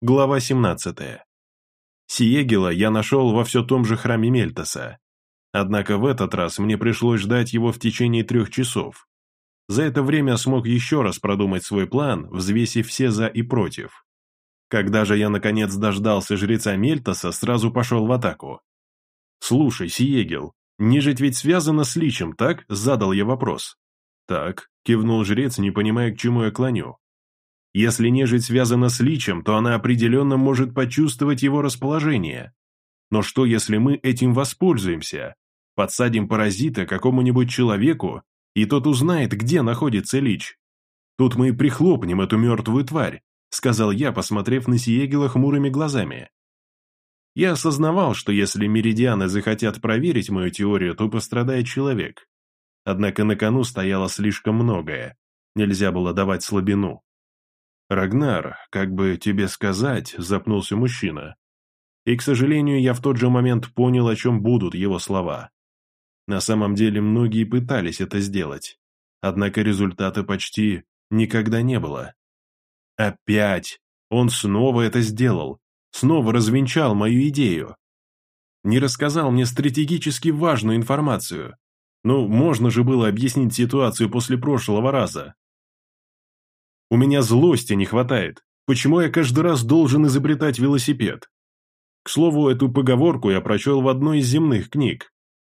Глава 17. Сиегела я нашел во все том же храме Мельтоса. Однако в этот раз мне пришлось ждать его в течение трех часов. За это время смог еще раз продумать свой план, взвесив все за и против. Когда же я наконец дождался жреца Мельтоса, сразу пошел в атаку. «Слушай, Сиегел, нежить ведь связана с личем, так?» – задал я вопрос. «Так», – кивнул жрец, не понимая, к чему я клоню. Если нежить связана с личем, то она определенно может почувствовать его расположение. Но что, если мы этим воспользуемся? Подсадим паразита какому-нибудь человеку, и тот узнает, где находится лич. Тут мы и прихлопнем эту мертвую тварь, сказал я, посмотрев на Сиегела хмурыми глазами. Я осознавал, что если меридианы захотят проверить мою теорию, то пострадает человек. Однако на кону стояло слишком многое. Нельзя было давать слабину. «Рагнар, как бы тебе сказать», — запнулся мужчина. И, к сожалению, я в тот же момент понял, о чем будут его слова. На самом деле многие пытались это сделать, однако результата почти никогда не было. Опять! Он снова это сделал, снова развенчал мою идею. Не рассказал мне стратегически важную информацию. Ну, можно же было объяснить ситуацию после прошлого раза. У меня злости не хватает. Почему я каждый раз должен изобретать велосипед? К слову, эту поговорку я прочел в одной из земных книг.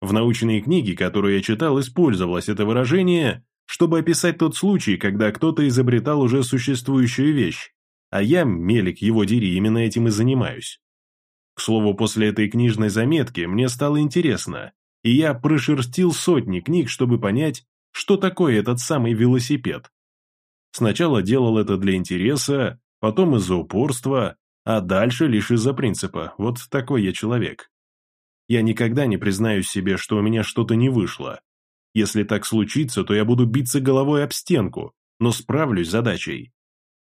В научной книге, которую я читал, использовалось это выражение, чтобы описать тот случай, когда кто-то изобретал уже существующую вещь, а я, мелик его дери, именно этим и занимаюсь. К слову, после этой книжной заметки мне стало интересно, и я прошерстил сотни книг, чтобы понять, что такое этот самый велосипед. Сначала делал это для интереса, потом из-за упорства, а дальше лишь из-за принципа. Вот такой я человек. Я никогда не признаюсь себе, что у меня что-то не вышло. Если так случится, то я буду биться головой об стенку, но справлюсь с задачей.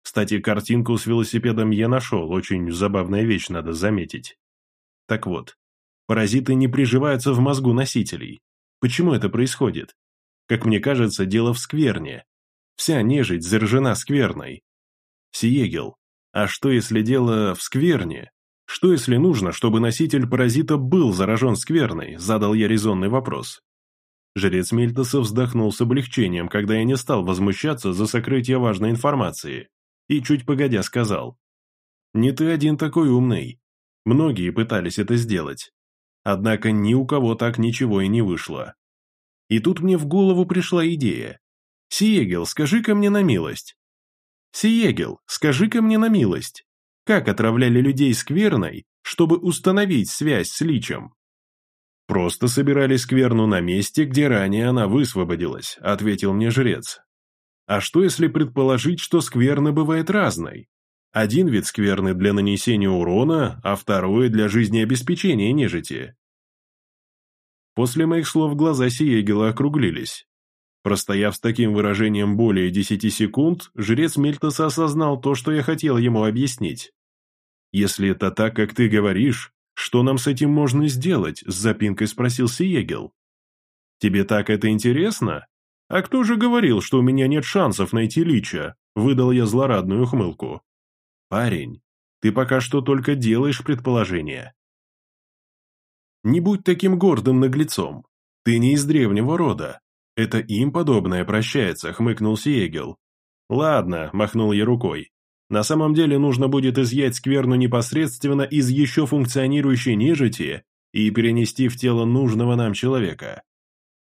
Кстати, картинку с велосипедом я нашел, очень забавная вещь, надо заметить. Так вот, паразиты не приживаются в мозгу носителей. Почему это происходит? Как мне кажется, дело в скверне. Вся нежить заражена скверной. Сиегел, а что если дело в скверне? Что если нужно, чтобы носитель паразита был заражен скверной? Задал я резонный вопрос. Жрец Мильтоса вздохнул с облегчением, когда я не стал возмущаться за сокрытие важной информации, и чуть погодя сказал. «Не ты один такой умный. Многие пытались это сделать. Однако ни у кого так ничего и не вышло. И тут мне в голову пришла идея. «Сиегел, скажи-ка мне на милость». «Сиегел, скажи-ка мне на милость. Как отравляли людей скверной, чтобы установить связь с личем?» «Просто собирали скверну на месте, где ранее она высвободилась», — ответил мне жрец. «А что, если предположить, что скверна бывает разной? Один вид скверны для нанесения урона, а второй для жизнеобеспечения нежити?» После моих слов глаза Сиегела округлились. Простояв с таким выражением более десяти секунд, жрец Мельтоса осознал то, что я хотел ему объяснить. «Если это так, как ты говоришь, что нам с этим можно сделать?» – с запинкой спросил Сиегел. «Тебе так это интересно? А кто же говорил, что у меня нет шансов найти лича?» – выдал я злорадную ухмылку. «Парень, ты пока что только делаешь предположения». «Не будь таким гордым наглецом. Ты не из древнего рода. «Это им подобное прощается», — хмыкнул Сиегел. «Ладно», — махнул я рукой. «На самом деле нужно будет изъять скверну непосредственно из еще функционирующей нежити и перенести в тело нужного нам человека».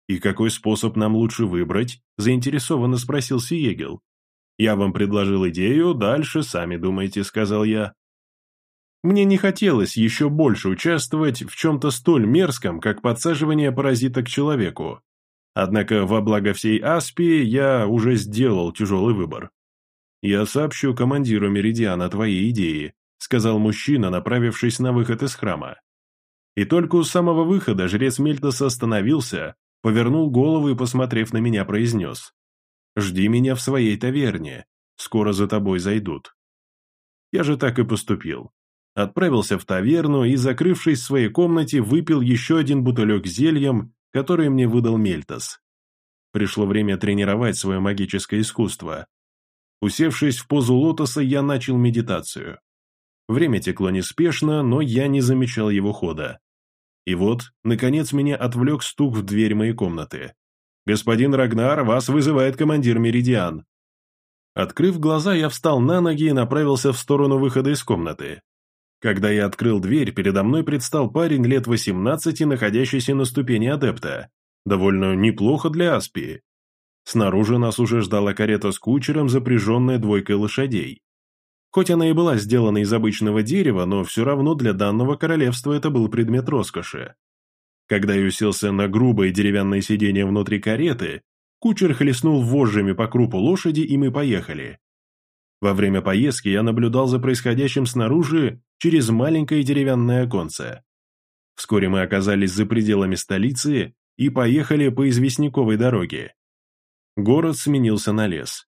«И какой способ нам лучше выбрать?» – заинтересованно спросил Сиегел. «Я вам предложил идею, дальше сами думайте», – сказал я. Мне не хотелось еще больше участвовать в чем-то столь мерзком, как подсаживание паразита к человеку, Однако во благо всей Аспии я уже сделал тяжелый выбор. «Я сообщу командиру Меридиана твои идеи», сказал мужчина, направившись на выход из храма. И только у самого выхода жрец Мельтоса остановился, повернул голову и, посмотрев на меня, произнес. «Жди меня в своей таверне, скоро за тобой зайдут». Я же так и поступил. Отправился в таверну и, закрывшись в своей комнате, выпил еще один бутылек зельем который мне выдал Мельтас. Пришло время тренировать свое магическое искусство. Усевшись в позу лотоса, я начал медитацию. Время текло неспешно, но я не замечал его хода. И вот, наконец, меня отвлек стук в дверь моей комнаты. «Господин Рагнар, вас вызывает командир Меридиан». Открыв глаза, я встал на ноги и направился в сторону выхода из комнаты. Когда я открыл дверь, передо мной предстал парень лет 18, находящийся на ступени адепта. Довольно неплохо для Аспии. Снаружи нас уже ждала карета с кучером, запряженная двойкой лошадей. Хоть она и была сделана из обычного дерева, но все равно для данного королевства это был предмет роскоши. Когда я уселся на грубое деревянное сиденье внутри кареты, кучер хлестнул вожжами по крупу лошади, и мы поехали. Во время поездки я наблюдал за происходящим снаружи через маленькое деревянное оконце. Вскоре мы оказались за пределами столицы и поехали по известняковой дороге. Город сменился на лес.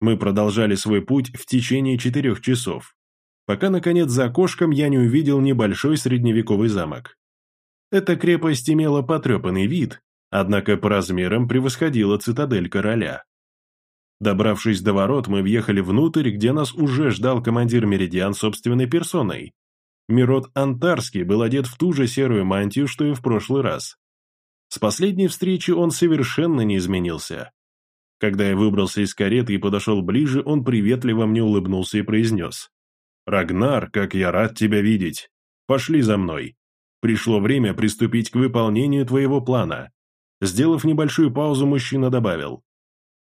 Мы продолжали свой путь в течение четырех часов, пока, наконец, за окошком я не увидел небольшой средневековый замок. Эта крепость имела потрепанный вид, однако по размерам превосходила цитадель короля. Добравшись до ворот, мы въехали внутрь, где нас уже ждал командир Меридиан собственной персоной. Мирот Антарский был одет в ту же серую мантию, что и в прошлый раз. С последней встречи он совершенно не изменился. Когда я выбрался из кареты и подошел ближе, он приветливо мне улыбнулся и произнес. «Рагнар, как я рад тебя видеть! Пошли за мной. Пришло время приступить к выполнению твоего плана». Сделав небольшую паузу, мужчина добавил.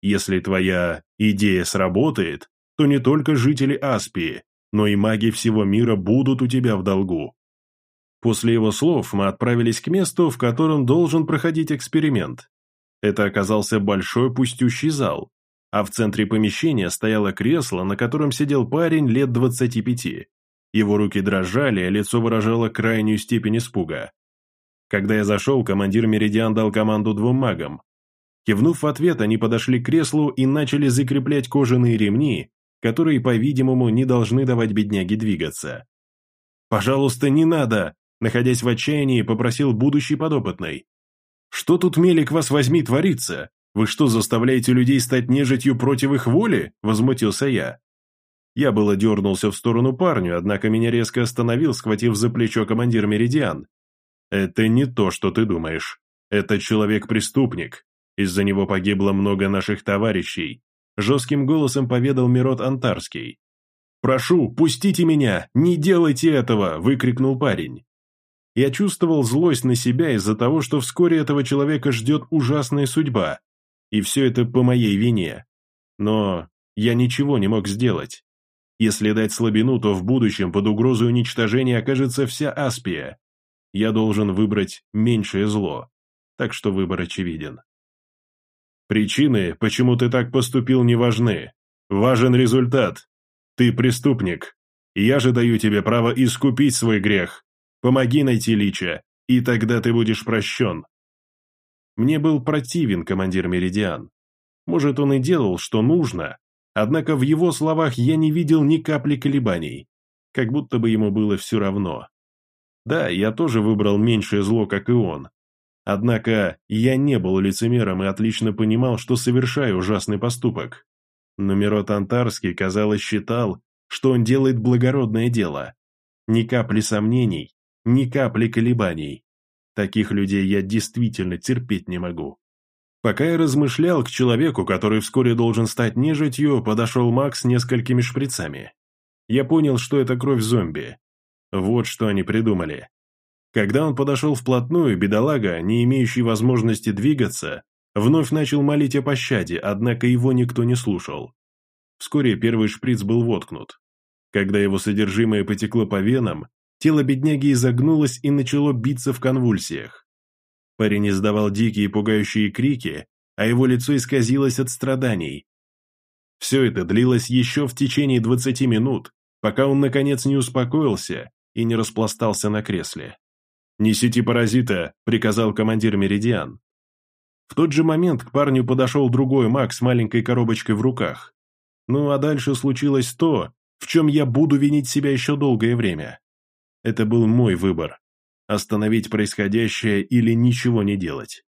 «Если твоя идея сработает, то не только жители Аспии, но и маги всего мира будут у тебя в долгу». После его слов мы отправились к месту, в котором должен проходить эксперимент. Это оказался большой пустющий зал, а в центре помещения стояло кресло, на котором сидел парень лет 25. Его руки дрожали, а лицо выражало крайнюю степень испуга. Когда я зашел, командир Меридиан дал команду двум магам. Кивнув в ответ, они подошли к креслу и начали закреплять кожаные ремни, которые, по-видимому, не должны давать бедняге двигаться. «Пожалуйста, не надо!» Находясь в отчаянии, попросил будущий подопытный. Что тут, Мелик, вас возьми, творится? Вы что, заставляете людей стать нежитью против их воли?» – возмутился я. Я было дернулся в сторону парню, однако меня резко остановил, схватив за плечо командир Меридиан. «Это не то, что ты думаешь. Это человек-преступник. Из-за него погибло много наших товарищей», – жестким голосом поведал Мирот Антарский. «Прошу, пустите меня! Не делайте этого!» – выкрикнул парень. Я чувствовал злость на себя из-за того, что вскоре этого человека ждет ужасная судьба, и все это по моей вине. Но я ничего не мог сделать. Если дать слабину, то в будущем под угрозой уничтожения окажется вся Аспия. Я должен выбрать меньшее зло, так что выбор очевиден. Причины, почему ты так поступил, не важны. Важен результат. Ты преступник. Я же даю тебе право искупить свой грех, Помоги найти Лича, и тогда ты будешь прощен. Мне был противен командир Меридиан. Может, он и делал, что нужно, однако в его словах я не видел ни капли колебаний, как будто бы ему было все равно. Да, я тоже выбрал меньшее зло, как и он. Однако я не был лицемером и отлично понимал, что совершаю ужасный поступок. Но Мирот Антарский, казалось, считал, что он делает благородное дело. Ни капли сомнений, ни капли колебаний. Таких людей я действительно терпеть не могу. Пока я размышлял, к человеку, который вскоре должен стать нежитью, подошел Макс с несколькими шприцами. Я понял, что это кровь зомби. Вот что они придумали. Когда он подошел вплотную, бедолага, не имеющий возможности двигаться, вновь начал молить о пощаде, однако его никто не слушал. Вскоре первый шприц был воткнут. Когда его содержимое потекло по венам, Тело бедняги изогнулось и начало биться в конвульсиях. Парень издавал дикие пугающие крики, а его лицо исказилось от страданий. Все это длилось еще в течение 20 минут, пока он наконец не успокоился и не распластался на кресле. «Несите паразита», — приказал командир Меридиан. В тот же момент к парню подошел другой маг с маленькой коробочкой в руках. Ну а дальше случилось то, в чем я буду винить себя еще долгое время. Это был мой выбор – остановить происходящее или ничего не делать.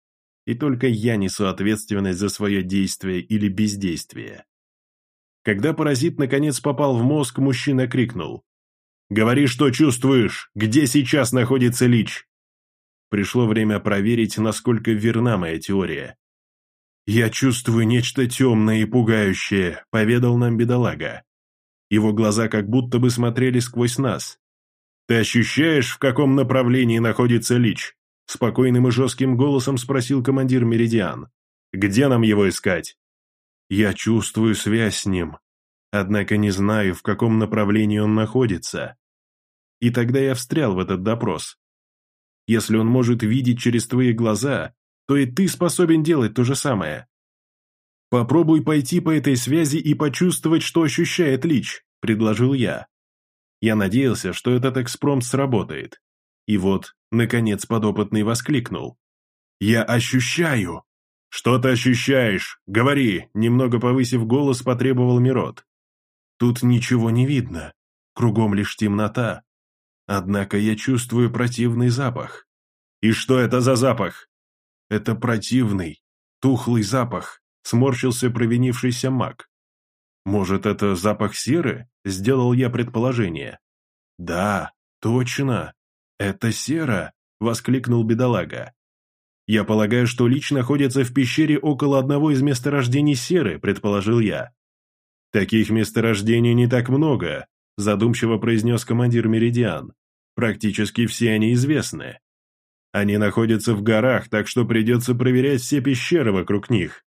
И только я несу ответственность за свое действие или бездействие. Когда паразит наконец попал в мозг, мужчина крикнул. Говори, что чувствуешь! Где сейчас находится Лич?» Пришло время проверить, насколько верна моя теория. «Я чувствую нечто темное и пугающее», — поведал нам бедолага. Его глаза как будто бы смотрели сквозь нас. «Ты ощущаешь, в каком направлении находится Лич?» Спокойным и жестким голосом спросил командир Меридиан. «Где нам его искать?» «Я чувствую связь с ним, однако не знаю, в каком направлении он находится». И тогда я встрял в этот допрос. Если он может видеть через твои глаза, то и ты способен делать то же самое. Попробуй пойти по этой связи и почувствовать, что ощущает Лич, предложил я. Я надеялся, что этот экспромт сработает. И вот, наконец, подопытный воскликнул. «Я ощущаю!» «Что ты ощущаешь? Говори!» Немного повысив голос, потребовал Мирот. «Тут ничего не видно. Кругом лишь темнота. Однако я чувствую противный запах. И что это за запах? Это противный, тухлый запах, сморщился провинившийся маг. Может, это запах серы? Сделал я предположение. Да, точно. Это сера, воскликнул бедолага. Я полагаю, что Лич находится в пещере около одного из месторождений серы, предположил я. Таких месторождений не так много, задумчиво произнес командир Меридиан. Практически все они известны. Они находятся в горах, так что придется проверять все пещеры вокруг них.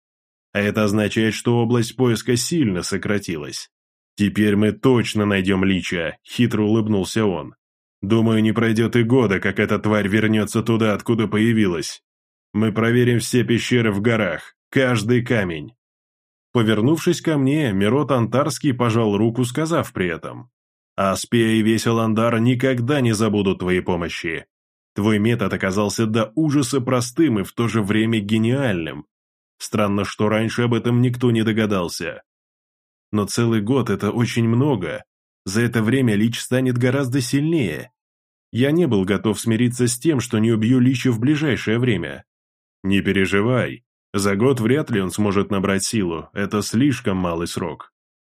А это означает, что область поиска сильно сократилась. «Теперь мы точно найдем Лича», — хитро улыбнулся он. «Думаю, не пройдет и года, как эта тварь вернется туда, откуда появилась. Мы проверим все пещеры в горах, каждый камень». Повернувшись ко мне, Мирот Антарский пожал руку, сказав при этом. Аспия и весь Аландар никогда не забудут твоей помощи. Твой метод оказался до ужаса простым и в то же время гениальным. Странно, что раньше об этом никто не догадался. Но целый год – это очень много. За это время Лич станет гораздо сильнее. Я не был готов смириться с тем, что не убью Лича в ближайшее время. Не переживай. За год вряд ли он сможет набрать силу, это слишком малый срок.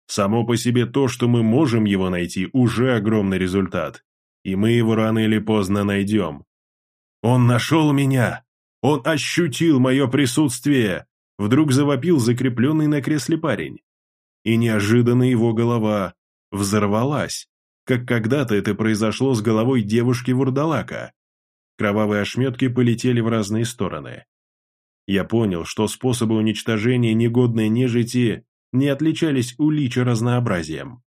Само по себе то, что мы можем его найти, уже огромный результат. И мы его рано или поздно найдем. Он нашел меня! Он ощутил мое присутствие! Вдруг завопил закрепленный на кресле парень. И неожиданно его голова взорвалась, как когда-то это произошло с головой девушки-вурдалака. Кровавые ошметки полетели в разные стороны. Я понял, что способы уничтожения негодной нежити не отличались у Лича разнообразием.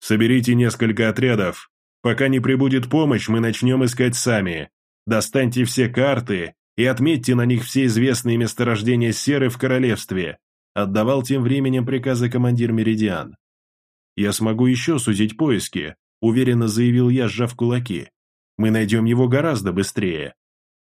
«Соберите несколько отрядов. Пока не прибудет помощь, мы начнем искать сами. Достаньте все карты и отметьте на них все известные месторождения серы в королевстве», отдавал тем временем приказы командир Меридиан. «Я смогу еще сузить поиски», уверенно заявил я, сжав кулаки. «Мы найдем его гораздо быстрее».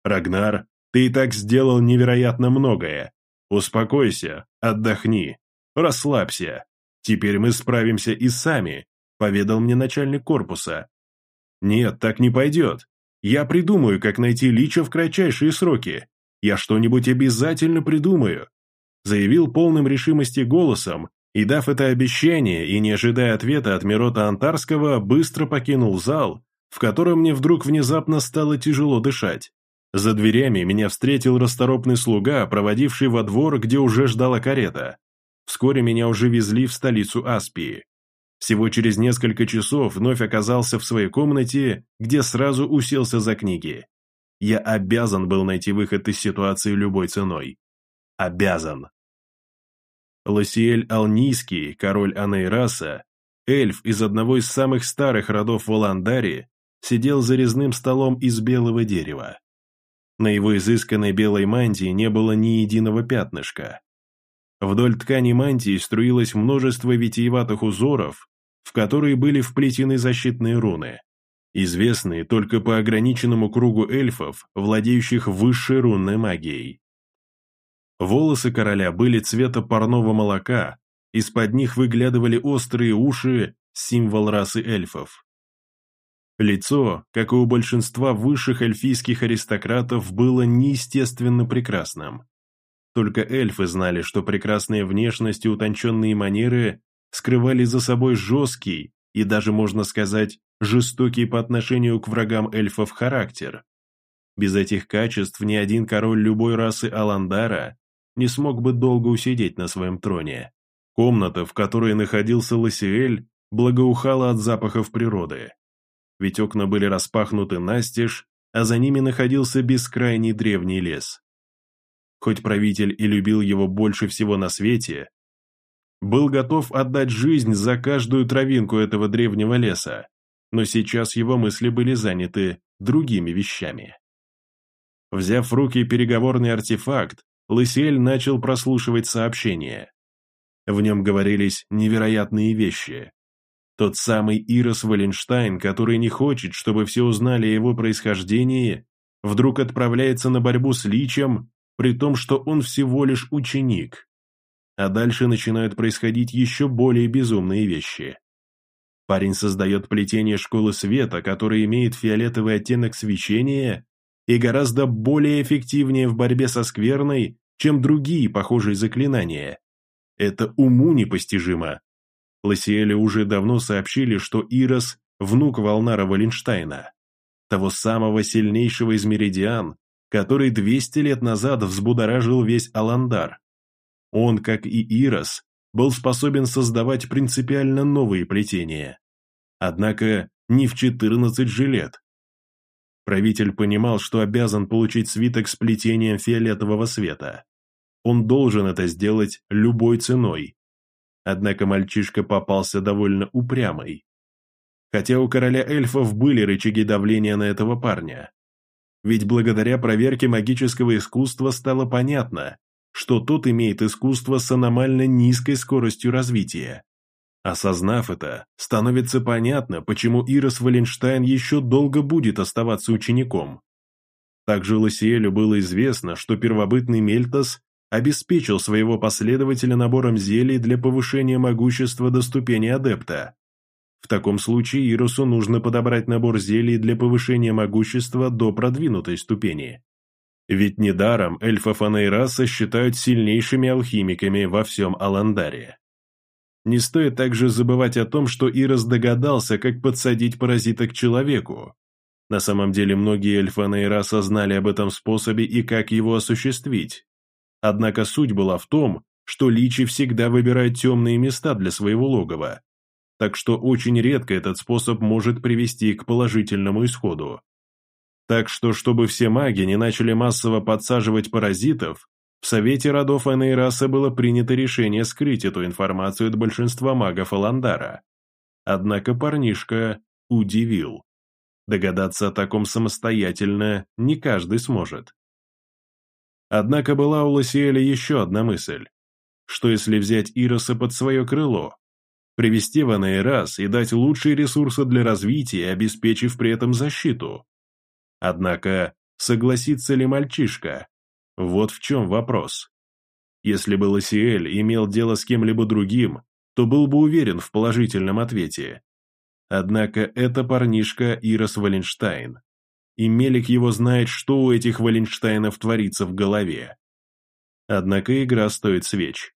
«Рагнар, ты и так сделал невероятно многое. «Успокойся, отдохни, расслабься. Теперь мы справимся и сами», — поведал мне начальник корпуса. «Нет, так не пойдет. Я придумаю, как найти Лича в кратчайшие сроки. Я что-нибудь обязательно придумаю», — заявил полным решимости голосом, и, дав это обещание и не ожидая ответа от Мирота Антарского, быстро покинул зал, в котором мне вдруг внезапно стало тяжело дышать. За дверями меня встретил расторопный слуга, проводивший во двор, где уже ждала карета. Вскоре меня уже везли в столицу Аспии. Всего через несколько часов вновь оказался в своей комнате, где сразу уселся за книги. Я обязан был найти выход из ситуации любой ценой. Обязан. Лосиэль Алнийский, король Анейраса, эльф из одного из самых старых родов в сидел за резным столом из белого дерева. На его изысканной белой мантии не было ни единого пятнышка. Вдоль ткани мантии струилось множество витиеватых узоров, в которые были вплетены защитные руны, известные только по ограниченному кругу эльфов, владеющих высшей рунной магией. Волосы короля были цвета парного молока, из-под них выглядывали острые уши, символ расы эльфов. Лицо, как и у большинства высших эльфийских аристократов, было неестественно прекрасным. Только эльфы знали, что прекрасная внешность и утонченные манеры скрывали за собой жесткий, и даже, можно сказать, жестокий по отношению к врагам эльфов характер. Без этих качеств ни один король любой расы Аландара не смог бы долго усидеть на своем троне. Комната, в которой находился Лосиэль, благоухала от запахов природы. Ведь окна были распахнуты настежь, а за ними находился бескрайний древний лес. Хоть правитель и любил его больше всего на свете, был готов отдать жизнь за каждую травинку этого древнего леса, но сейчас его мысли были заняты другими вещами. Взяв в руки переговорный артефакт, Лысиэль начал прослушивать сообщения. В нем говорились невероятные вещи. Тот самый Ирос Валенштайн, который не хочет, чтобы все узнали о его происхождении, вдруг отправляется на борьбу с Личем, при том, что он всего лишь ученик. А дальше начинают происходить еще более безумные вещи. Парень создает плетение школы света, которое имеет фиолетовый оттенок свечения и гораздо более эффективнее в борьбе со скверной, чем другие похожие заклинания. Это уму непостижимо. Лосиэле уже давно сообщили, что Ирос – внук Волнара Валенштейна, того самого сильнейшего из меридиан, который 200 лет назад взбудоражил весь Аландар. Он, как и Ирос, был способен создавать принципиально новые плетения. Однако не в 14 же лет. Правитель понимал, что обязан получить свиток с плетением фиолетового света. Он должен это сделать любой ценой. Однако мальчишка попался довольно упрямый. Хотя у короля эльфов были рычаги давления на этого парня. Ведь благодаря проверке магического искусства стало понятно, что тот имеет искусство с аномально низкой скоростью развития. Осознав это, становится понятно, почему Ирос Валенштайн еще долго будет оставаться учеником. Также Лосиэлю было известно, что первобытный Мельтас обеспечил своего последователя набором зелий для повышения могущества до ступени адепта. В таком случае Ирусу нужно подобрать набор зелий для повышения могущества до продвинутой ступени. Ведь недаром эльфов Анейраса считают сильнейшими алхимиками во всем Аландаре. Не стоит также забывать о том, что Ирос догадался, как подсадить паразита к человеку. На самом деле многие эльфы Анейраса знали об этом способе и как его осуществить. Однако суть была в том, что личи всегда выбирают темные места для своего логова, так что очень редко этот способ может привести к положительному исходу. Так что, чтобы все маги не начали массово подсаживать паразитов, в Совете родов Энейраса было принято решение скрыть эту информацию от большинства магов Аландара. Однако парнишка удивил. Догадаться о таком самостоятельно не каждый сможет. Однако была у Лосиэля еще одна мысль. Что если взять Ироса под свое крыло? Привести в Анейрас и дать лучшие ресурсы для развития, обеспечив при этом защиту? Однако, согласится ли мальчишка? Вот в чем вопрос. Если бы Лосиэль имел дело с кем-либо другим, то был бы уверен в положительном ответе. Однако это парнишка Ирос Валенштайн и Мелик его знает, что у этих Валенштейнов творится в голове. Однако игра стоит свеч.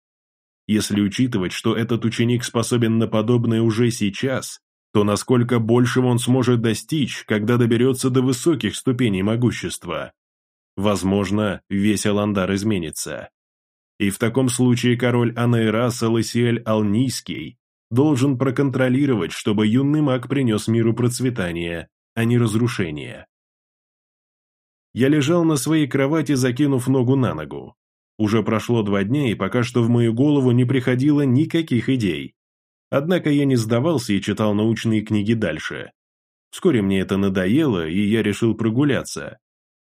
Если учитывать, что этот ученик способен на подобное уже сейчас, то насколько большего он сможет достичь, когда доберется до высоких ступеней могущества? Возможно, весь Аландар изменится. И в таком случае король Анаираса Лысиэль Алнийский должен проконтролировать, чтобы юный маг принес миру процветание, а не разрушение. Я лежал на своей кровати, закинув ногу на ногу. Уже прошло два дня, и пока что в мою голову не приходило никаких идей. Однако я не сдавался и читал научные книги дальше. Вскоре мне это надоело, и я решил прогуляться.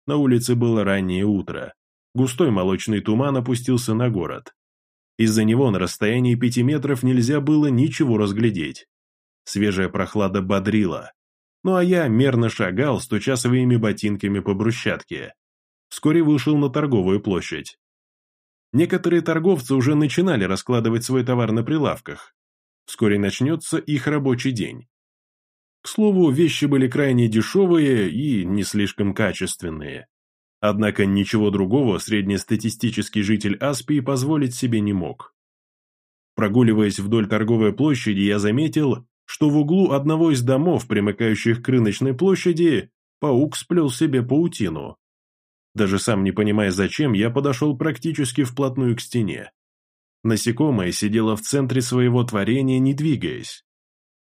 На улице было раннее утро. Густой молочный туман опустился на город. Из-за него на расстоянии пяти метров нельзя было ничего разглядеть. Свежая прохлада бодрила. Ну а я мерно шагал, стуча своими ботинками по брусчатке. Вскоре вышел на торговую площадь. Некоторые торговцы уже начинали раскладывать свой товар на прилавках. Вскоре начнется их рабочий день. К слову, вещи были крайне дешевые и не слишком качественные. Однако ничего другого среднестатистический житель Аспии позволить себе не мог. Прогуливаясь вдоль торговой площади, я заметил, что в углу одного из домов, примыкающих к рыночной площади, паук сплел себе паутину. Даже сам не понимая зачем, я подошел практически вплотную к стене. Насекомое сидело в центре своего творения, не двигаясь.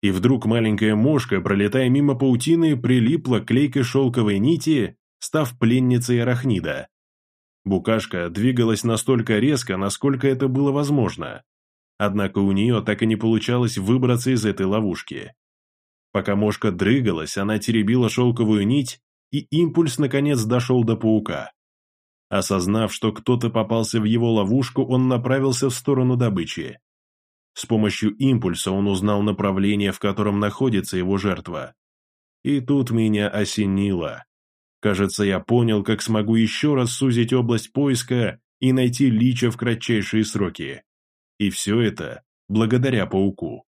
И вдруг маленькая мошка, пролетая мимо паутины, прилипла к клейкой шелковой нити, став пленницей арахнида. Букашка двигалась настолько резко, насколько это было возможно. Однако у нее так и не получалось выбраться из этой ловушки. Пока мошка дрыгалась, она теребила шелковую нить, и импульс наконец дошел до паука. Осознав, что кто-то попался в его ловушку, он направился в сторону добычи. С помощью импульса он узнал направление, в котором находится его жертва. И тут меня осенило. Кажется, я понял, как смогу еще раз сузить область поиска и найти Лича в кратчайшие сроки. И все это благодаря пауку.